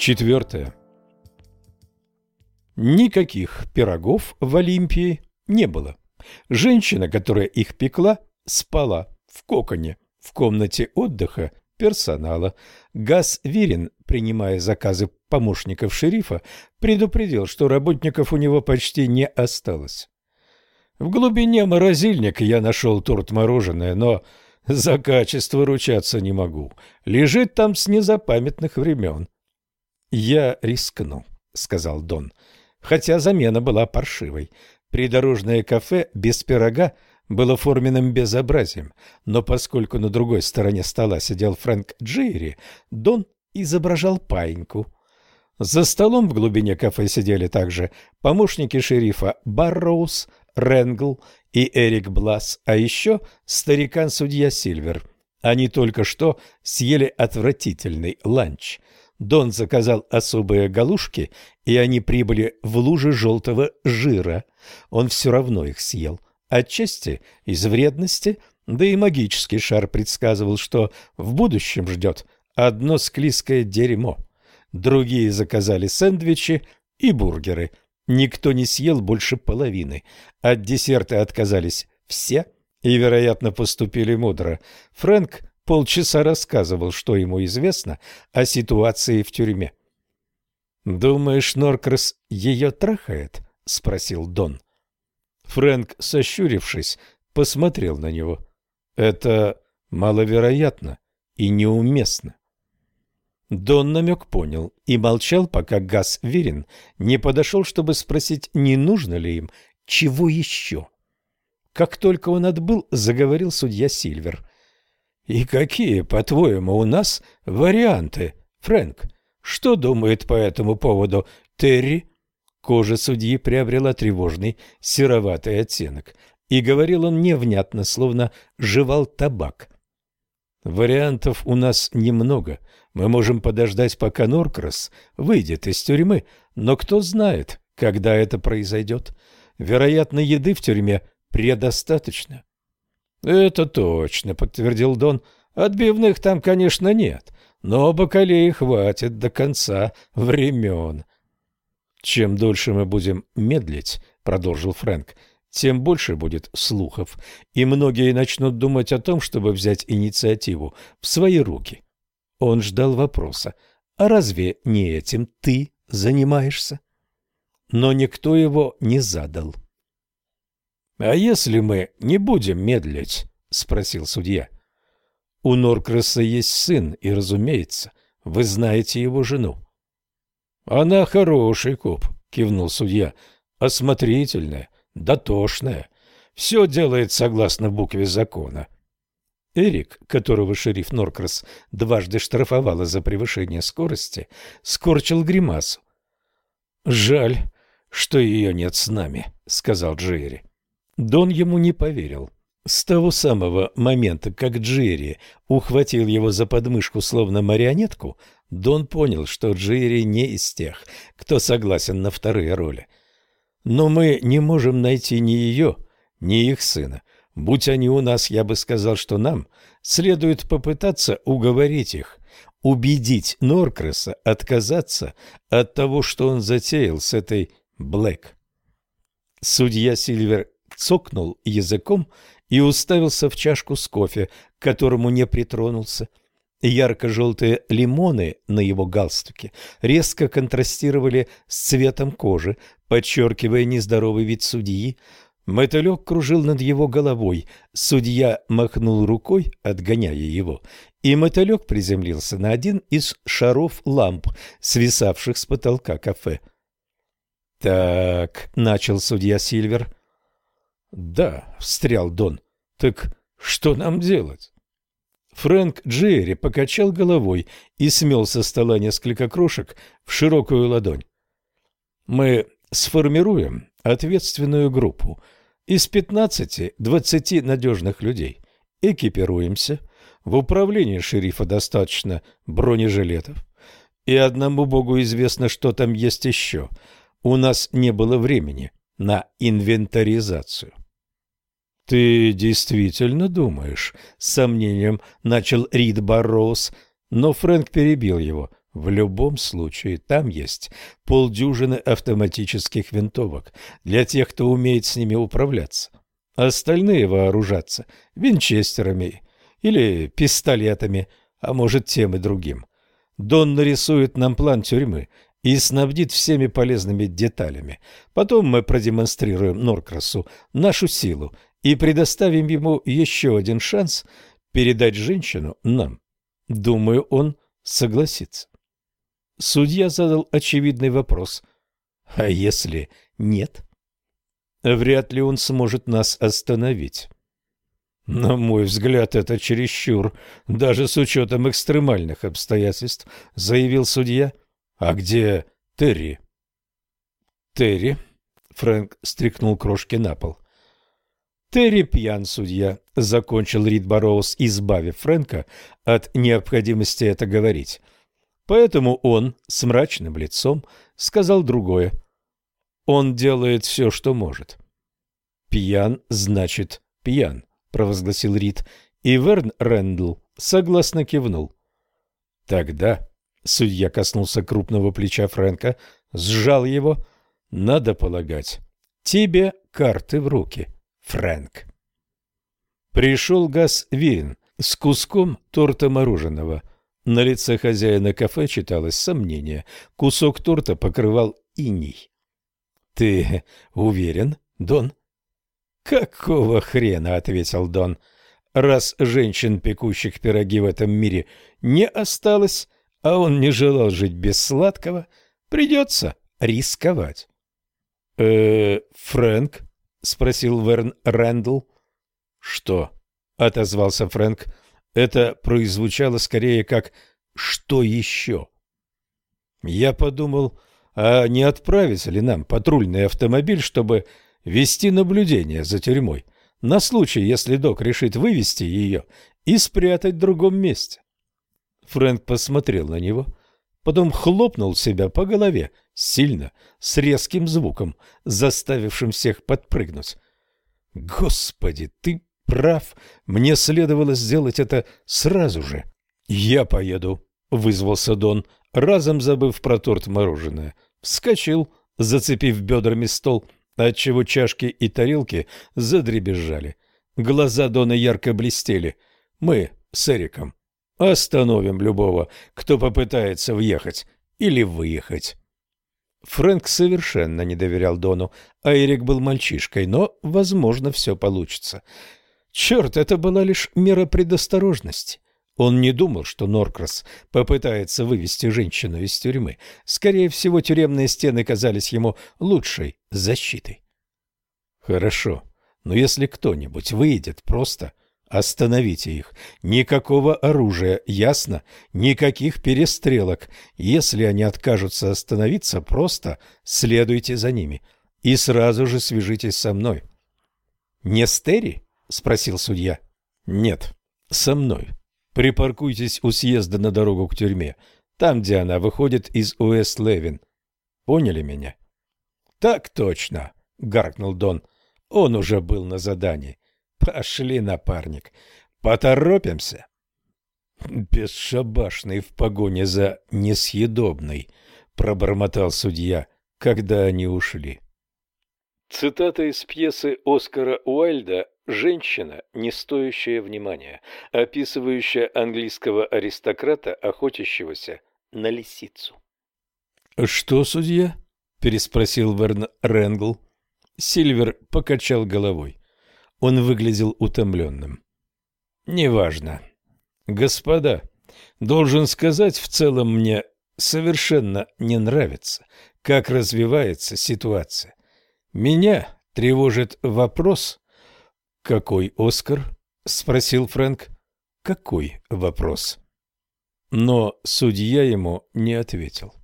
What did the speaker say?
Четвертое. Никаких пирогов в Олимпии не было. Женщина, которая их пекла, спала в коконе в комнате отдыха персонала. Газ Вирин, принимая заказы помощников шерифа, предупредил, что работников у него почти не осталось. В глубине морозильника я нашел торт-мороженое, но за качество ручаться не могу. Лежит там с незапамятных времен. «Я рискну», — сказал Дон, хотя замена была паршивой. Придорожное кафе без пирога было форменным безобразием, но поскольку на другой стороне стола сидел Фрэнк Джейри, Дон изображал паиньку. За столом в глубине кафе сидели также помощники шерифа Барроуз, Ренгл и Эрик Блас, а еще старикан-судья Сильвер. Они только что съели отвратительный ланч – Дон заказал особые галушки, и они прибыли в луже желтого жира. Он все равно их съел. Отчасти из вредности, да и магический шар предсказывал, что в будущем ждет одно склизкое дерьмо. Другие заказали сэндвичи и бургеры. Никто не съел больше половины. От десерта отказались все и, вероятно, поступили мудро. Фрэнк полчаса рассказывал, что ему известно о ситуации в тюрьме. «Думаешь, Норкрас ее трахает?» — спросил Дон. Фрэнк, сощурившись, посмотрел на него. «Это маловероятно и неуместно». Дон намек понял и молчал, пока Газ Верин не подошел, чтобы спросить, не нужно ли им чего еще. Как только он отбыл, заговорил судья Сильвер. И какие, по-твоему, у нас варианты, Фрэнк? Что думает по этому поводу Терри? Кожа судьи приобрела тревожный сероватый оттенок, и говорил он невнятно, словно жевал табак. Вариантов у нас немного. Мы можем подождать, пока Норкрас выйдет из тюрьмы, но кто знает, когда это произойдет. Вероятно, еды в тюрьме предостаточно. «Это точно», — подтвердил Дон. «Отбивных там, конечно, нет, но бакалеи хватит до конца времен». «Чем дольше мы будем медлить», — продолжил Фрэнк, — «тем больше будет слухов, и многие начнут думать о том, чтобы взять инициативу в свои руки». Он ждал вопроса. «А разве не этим ты занимаешься?» Но никто его не задал. «А если мы не будем медлить?» — спросил судья. «У Норкраса есть сын, и, разумеется, вы знаете его жену». «Она хороший коп», — кивнул судья. «Осмотрительная, дотошная. Все делает согласно букве закона». Эрик, которого шериф Норкрас дважды штрафовал за превышение скорости, скорчил гримасу. «Жаль, что ее нет с нами», — сказал Джерри. Дон ему не поверил. С того самого момента, как Джерри ухватил его за подмышку словно марионетку, Дон понял, что Джерри не из тех, кто согласен на вторые роли. Но мы не можем найти ни ее, ни их сына. Будь они у нас, я бы сказал, что нам следует попытаться уговорить их, убедить Норкреса отказаться от того, что он затеял с этой Блэк. Судья Сильвер цокнул языком и уставился в чашку с кофе, к которому не притронулся. Ярко-желтые лимоны на его галстуке резко контрастировали с цветом кожи, подчеркивая нездоровый вид судьи. Мотылек кружил над его головой. Судья махнул рукой, отгоняя его, и мотылек приземлился на один из шаров ламп, свисавших с потолка кафе. «Так», — начал судья Сильвер, «Да», — встрял Дон. «Так что нам делать?» Фрэнк Джерри покачал головой и смел со стола несколько крошек в широкую ладонь. «Мы сформируем ответственную группу из 15-20 надежных людей. Экипируемся. В управлении шерифа достаточно бронежилетов. И одному богу известно, что там есть еще. У нас не было времени на инвентаризацию. «Ты действительно думаешь?» — с сомнением начал Рид Барроуз, но Фрэнк перебил его. В любом случае, там есть полдюжины автоматических винтовок для тех, кто умеет с ними управляться. Остальные вооружатся винчестерами или пистолетами, а может тем и другим. Дон нарисует нам план тюрьмы и снабдит всеми полезными деталями. Потом мы продемонстрируем Норкрасу нашу силу и предоставим ему еще один шанс передать женщину нам. Думаю, он согласится. Судья задал очевидный вопрос. А если нет? Вряд ли он сможет нас остановить. На мой взгляд, это чересчур, даже с учетом экстремальных обстоятельств, заявил судья. А где Терри? Терри? Фрэнк стряхнул крошки на пол. Терри пьян, судья, закончил Рид Барроуз, избавив Фрэнка от необходимости это говорить. Поэтому он с мрачным лицом сказал другое. Он делает все, что может. «Пьян значит пьян», — провозгласил Рид, и Верн Рэндл согласно кивнул. «Тогда...» — судья коснулся крупного плеча Фрэнка, сжал его. «Надо полагать, тебе карты в руки, Фрэнк». Пришел Газ Вин с куском торта мороженого. На лице хозяина кафе читалось сомнение. Кусок торта покрывал иней. — Ты уверен, Дон? — Какого хрена? — ответил Дон. — Раз женщин, пекущих пироги в этом мире, не осталось, а он не желал жить без сладкого, придется рисковать. «Э, — Фрэнк? — спросил Верн Рэндл. — Что? — отозвался Фрэнк. Это прозвучало скорее как «что еще?». Я подумал, а не отправится ли нам патрульный автомобиль, чтобы вести наблюдение за тюрьмой, на случай, если док решит вывести ее и спрятать в другом месте. Фрэнк посмотрел на него, потом хлопнул себя по голове, сильно, с резким звуком, заставившим всех подпрыгнуть. «Господи, ты прав, мне следовало сделать это сразу же. Я поеду, вызвался Дон, разом забыв про торт мороженое. Вскочил, зацепив бедрами стол, отчего чашки и тарелки задребезжали. Глаза Дона ярко блестели. Мы с Эриком остановим любого, кто попытается въехать или выехать. Фрэнк совершенно не доверял Дону, а Эрик был мальчишкой, но, возможно, все получится. Черт, это была лишь мера предосторожности. Он не думал, что Норкрас попытается вывести женщину из тюрьмы. Скорее всего, тюремные стены казались ему лучшей защитой. Хорошо, но если кто-нибудь выйдет, просто остановите их. Никакого оружия, ясно? Никаких перестрелок. Если они откажутся остановиться, просто следуйте за ними. И сразу же свяжитесь со мной. Не Стери? — спросил судья. «Нет, со мной. Припаркуйтесь у съезда на дорогу к тюрьме, там, где она выходит из Уэст-Левин. Поняли меня?» «Так точно», — гаркнул Дон. «Он уже был на задании. Пошли, напарник, поторопимся». «Бесшабашный в погоне за несъедобной», — пробормотал судья, когда они ушли. Цитата из пьесы Оскара Уайльда Женщина, не стоящая внимания, описывающая английского аристократа, охотящегося на лисицу. «Что, судья?» – переспросил Верн Ренгл. Сильвер покачал головой. Он выглядел утомленным. «Неважно. Господа, должен сказать, в целом мне совершенно не нравится, как развивается ситуация. Меня тревожит вопрос, «Какой Оскар?» — спросил Фрэнк. «Какой вопрос?» Но судья ему не ответил.